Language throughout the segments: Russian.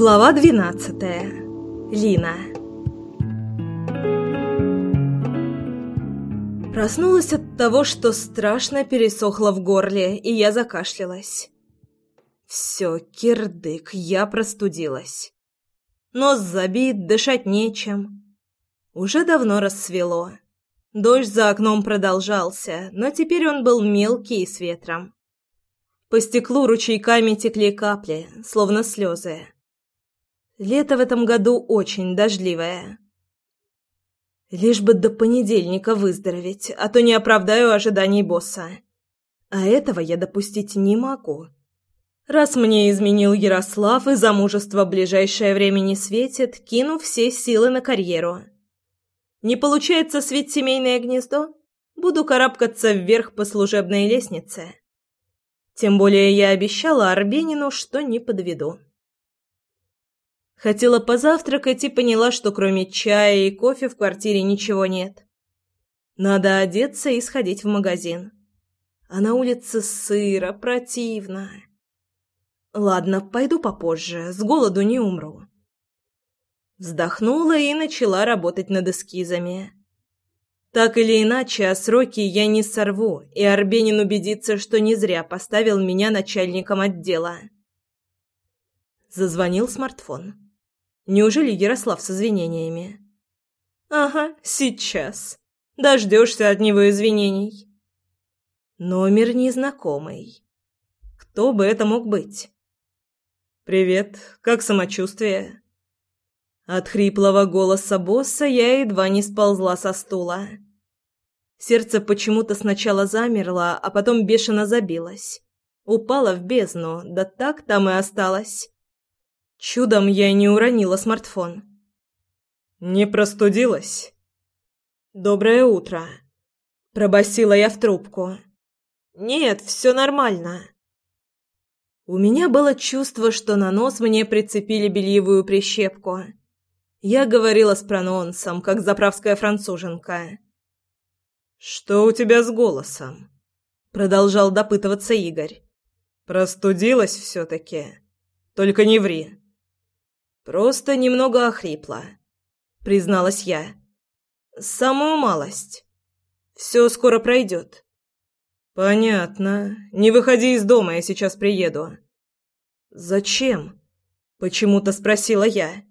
Глава двенадцатая. Лина. Проснулась от того, что страшно пересохло в горле, и я закашлялась. Все, кирдык, я простудилась. Нос забит, дышать нечем. Уже давно рассвело. Дождь за окном продолжался, но теперь он был мелкий и с ветром. По стеклу ручейками текли капли, словно слезы. Лето в этом году очень дождливое. Лишь бы до понедельника выздороветь, а то не оправдаю ожиданий босса. А этого я допустить не могу. Раз мне изменил Ярослав и замужество ближайшее время не светит, кину все силы на карьеру. Не получается свить семейное гнездо? Буду карабкаться вверх по служебной лестнице. Тем более я обещала Арбенину, что не подведу. Хотела позавтракать и поняла, что кроме чая и кофе в квартире ничего нет. Надо одеться и сходить в магазин. А на улице сыро, противно. Ладно, пойду попозже, с голоду не умру. Вздохнула и начала работать над эскизами. Так или иначе, а сроки я не сорву, и Арбенин убедится, что не зря поставил меня начальником отдела. Зазвонил смартфон. Неужели Ярослав с извинениями? Ага, сейчас. Дождешься от него извинений. Номер незнакомый. Кто бы это мог быть? «Привет, как самочувствие?» От хриплого голоса босса я едва не сползла со стула. Сердце почему-то сначала замерло, а потом бешено забилось. Упало в бездну, да так там и осталось. Чудом я не уронила смартфон. «Не простудилась?» «Доброе утро», — пробасила я в трубку. «Нет, все нормально». У меня было чувство, что на нос мне прицепили бельевую прищепку. Я говорила с прононсом, как заправская француженка. «Что у тебя с голосом?» Продолжал допытываться Игорь. «Простудилась все-таки. Только не ври». «Просто немного охрипла», — призналась я. «Самую малость. Все скоро пройдет». «Понятно. Не выходи из дома, я сейчас приеду». «Зачем?» — почему-то спросила я.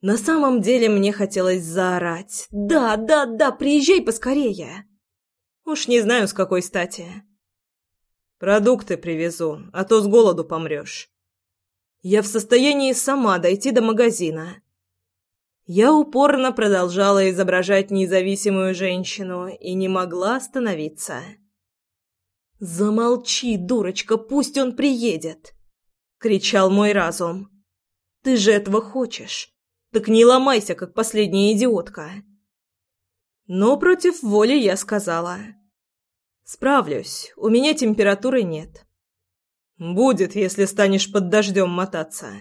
На самом деле мне хотелось заорать. «Да, да, да, приезжай поскорее!» Уж не знаю, с какой стати. «Продукты привезу, а то с голоду помрешь». Я в состоянии сама дойти до магазина. Я упорно продолжала изображать независимую женщину и не могла остановиться. «Замолчи, дурочка, пусть он приедет!» — кричал мой разум. «Ты же этого хочешь!» Так не ломайся, как последняя идиотка. Но против воли я сказала. Справлюсь, у меня температуры нет. Будет, если станешь под дождем мотаться.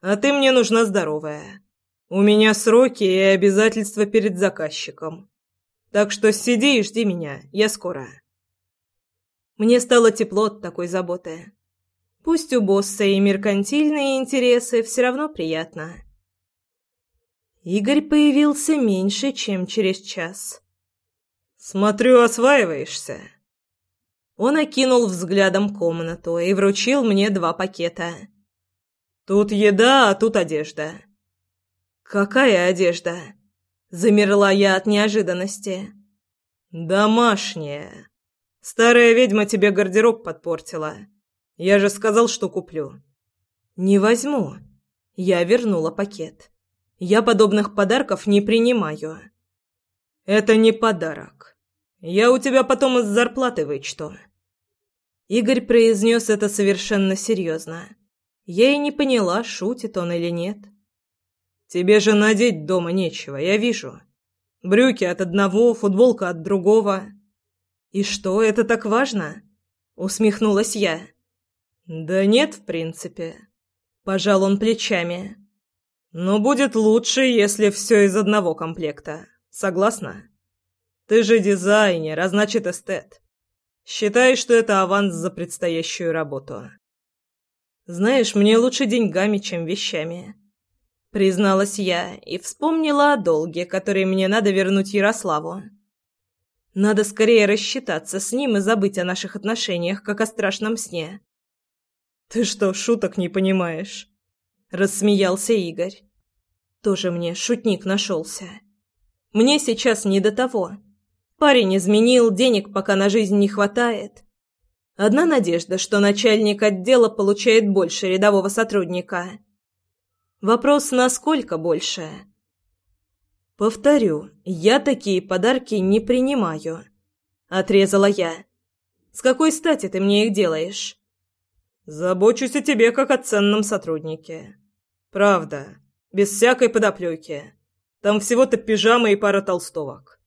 А ты мне нужна здоровая. У меня сроки и обязательства перед заказчиком. Так что сиди и жди меня, я скоро. Мне стало тепло от такой заботы. Пусть у босса и меркантильные интересы, все равно приятно. Игорь появился меньше, чем через час. «Смотрю, осваиваешься». Он окинул взглядом комнату и вручил мне два пакета. «Тут еда, а тут одежда». «Какая одежда?» Замерла я от неожиданности. «Домашняя. Старая ведьма тебе гардероб подпортила. Я же сказал, что куплю». «Не возьму». Я вернула пакет. Я подобных подарков не принимаю. Это не подарок. Я у тебя потом из зарплаты вычту. Игорь произнес это совершенно серьезно. Я и не поняла, шутит он или нет. Тебе же надеть дома нечего, я вижу. Брюки от одного, футболка от другого. И что, это так важно? Усмехнулась я. Да нет, в принципе. Пожал он плечами. Но будет лучше, если все из одного комплекта. Согласна? Ты же дизайнер, а значит эстет. Считай, что это аванс за предстоящую работу. Знаешь, мне лучше деньгами, чем вещами. Призналась я и вспомнила о долге, который мне надо вернуть Ярославу. Надо скорее рассчитаться с ним и забыть о наших отношениях, как о страшном сне. «Ты что, шуток не понимаешь?» — рассмеялся Игорь. «Тоже мне шутник нашелся. Мне сейчас не до того. Парень изменил, денег пока на жизнь не хватает. Одна надежда, что начальник отдела получает больше рядового сотрудника. Вопрос, насколько больше?» «Повторю, я такие подарки не принимаю», — отрезала я. «С какой стати ты мне их делаешь?» Забочусь о тебе как о ценном сотруднике. Правда, без всякой подоплеки. Там всего-то пижама и пара толстовок.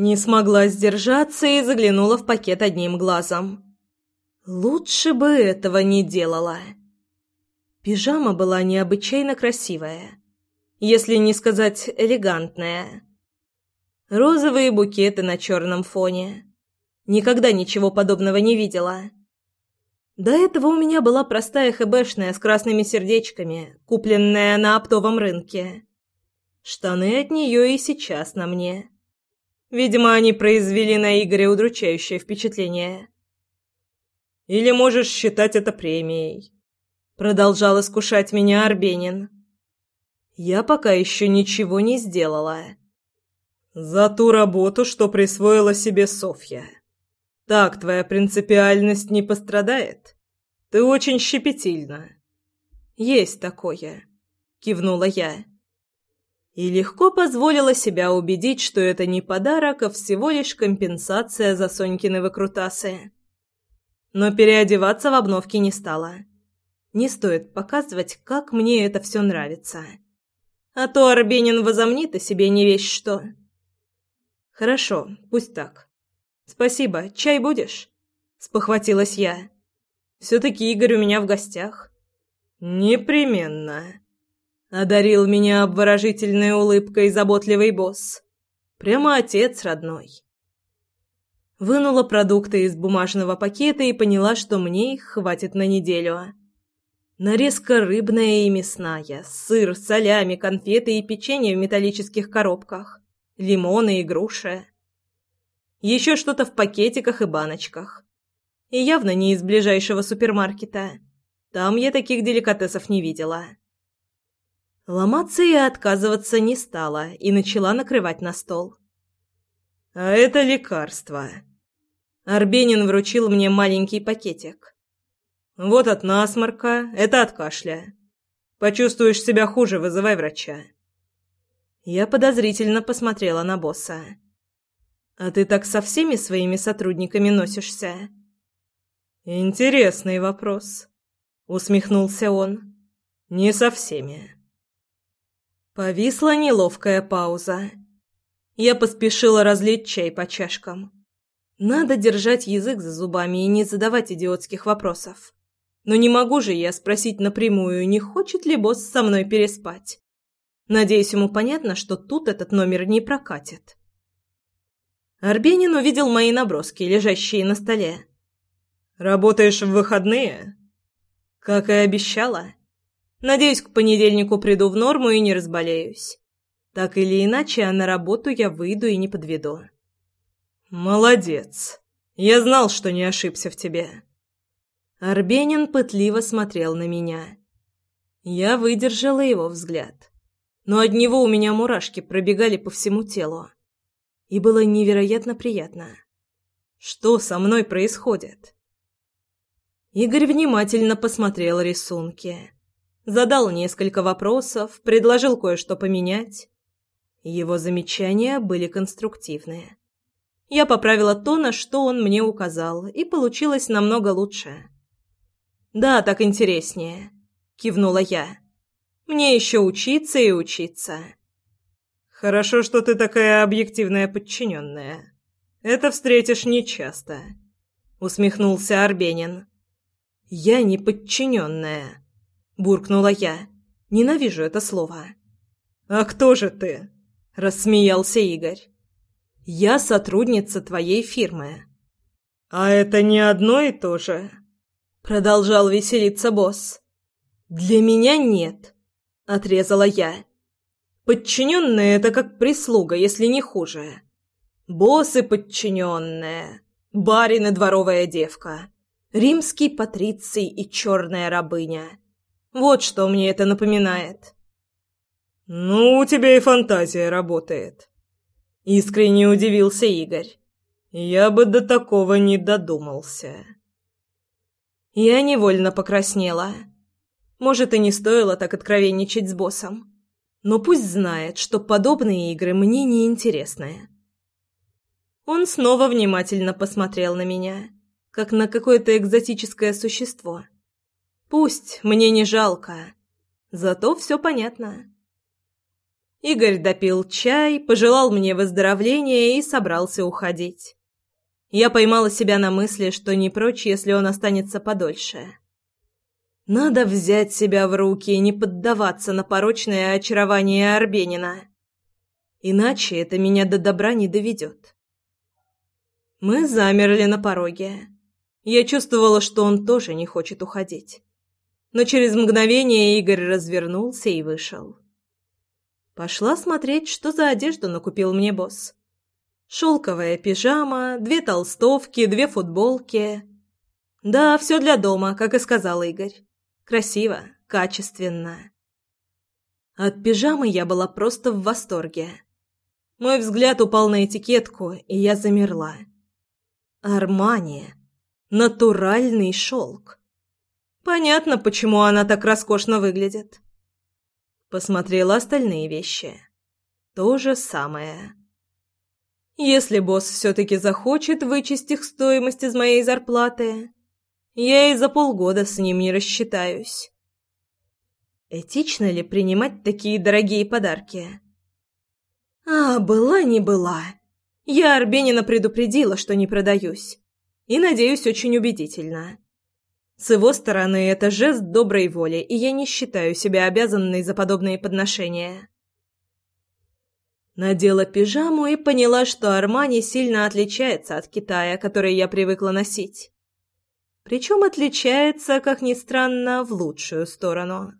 Не смогла сдержаться и заглянула в пакет одним глазом. Лучше бы этого не делала. Пижама была необычайно красивая, если не сказать элегантная. Розовые букеты на черном фоне. Никогда ничего подобного не видела. До этого у меня была простая хэбэшная с красными сердечками, купленная на оптовом рынке. Штаны от нее и сейчас на мне. Видимо, они произвели на Игоря удручающее впечатление. «Или можешь считать это премией», — продолжал искушать меня Арбенин. «Я пока еще ничего не сделала». «За ту работу, что присвоила себе Софья». Так твоя принципиальность не пострадает. Ты очень щепетильна. Есть такое, кивнула я. И легко позволила себя убедить, что это не подарок, а всего лишь компенсация за Сонькины выкрутасы. Но переодеваться в обновке не стала. Не стоит показывать, как мне это все нравится. А то Арбенин возомнит о себе не весь что. Хорошо, пусть так. «Спасибо. Чай будешь?» — спохватилась я. «Все-таки Игорь у меня в гостях». «Непременно», — одарил меня обворожительной улыбкой заботливый босс. «Прямо отец родной». Вынула продукты из бумажного пакета и поняла, что мне их хватит на неделю. Нарезка рыбная и мясная, сыр, солями, конфеты и печенье в металлических коробках, лимоны и груши. Еще что-то в пакетиках и баночках. И явно не из ближайшего супермаркета. Там я таких деликатесов не видела. Ломаться я отказываться не стала и начала накрывать на стол. «А это лекарство». Арбенин вручил мне маленький пакетик. «Вот от насморка, это от кашля. Почувствуешь себя хуже, вызывай врача». Я подозрительно посмотрела на босса. А ты так со всеми своими сотрудниками носишься? Интересный вопрос, усмехнулся он. Не со всеми. Повисла неловкая пауза. Я поспешила разлить чай по чашкам. Надо держать язык за зубами и не задавать идиотских вопросов. Но не могу же я спросить напрямую, не хочет ли босс со мной переспать. Надеюсь, ему понятно, что тут этот номер не прокатит. Арбенин увидел мои наброски, лежащие на столе. «Работаешь в выходные?» «Как и обещала. Надеюсь, к понедельнику приду в норму и не разболеюсь. Так или иначе, а на работу я выйду и не подведу». «Молодец. Я знал, что не ошибся в тебе». Арбенин пытливо смотрел на меня. Я выдержала его взгляд. Но от него у меня мурашки пробегали по всему телу и было невероятно приятно. Что со мной происходит? Игорь внимательно посмотрел рисунки, задал несколько вопросов, предложил кое-что поменять. Его замечания были конструктивные. Я поправила то, на что он мне указал, и получилось намного лучше. «Да, так интереснее», — кивнула я. «Мне еще учиться и учиться». «Хорошо, что ты такая объективная подчиненная. Это встретишь нечасто», — усмехнулся Арбенин. «Я не подчиненная», — буркнула я. «Ненавижу это слово». «А кто же ты?» — рассмеялся Игорь. «Я сотрудница твоей фирмы». «А это не одно и то же?» Продолжал веселиться босс. «Для меня нет», — отрезала я. «Подчиненные — это как прислуга, если не хуже. Боссы подчиненные, барин и дворовая девка, римский патриций и черная рабыня. Вот что мне это напоминает». «Ну, у тебя и фантазия работает», — искренне удивился Игорь. «Я бы до такого не додумался». Я невольно покраснела. Может, и не стоило так откровенничать с боссом. Но пусть знает, что подобные игры мне не интересны. Он снова внимательно посмотрел на меня, как на какое-то экзотическое существо. Пусть, мне не жалко. Зато все понятно. Игорь допил чай, пожелал мне выздоровления и собрался уходить. Я поймала себя на мысли, что не прочь, если он останется подольше. Надо взять себя в руки и не поддаваться на порочное очарование Арбенина. Иначе это меня до добра не доведет. Мы замерли на пороге. Я чувствовала, что он тоже не хочет уходить. Но через мгновение Игорь развернулся и вышел. Пошла смотреть, что за одежду накупил мне босс. Шелковая пижама, две толстовки, две футболки. Да, все для дома, как и сказал Игорь. Красиво, качественно. От пижамы я была просто в восторге. Мой взгляд упал на этикетку, и я замерла. Армани. Натуральный шелк. Понятно, почему она так роскошно выглядит. Посмотрела остальные вещи. То же самое. Если босс все-таки захочет вычесть их стоимость из моей зарплаты, я и за полгода с ним не рассчитаюсь. Этично ли принимать такие дорогие подарки? А, была не была. Я Арбенина предупредила, что не продаюсь. И, надеюсь, очень убедительно. С его стороны это жест доброй воли, и я не считаю себя обязанной за подобные подношения. Надела пижаму и поняла, что Армани сильно отличается от Китая, который я привыкла носить. Причем отличается, как ни странно, в лучшую сторону.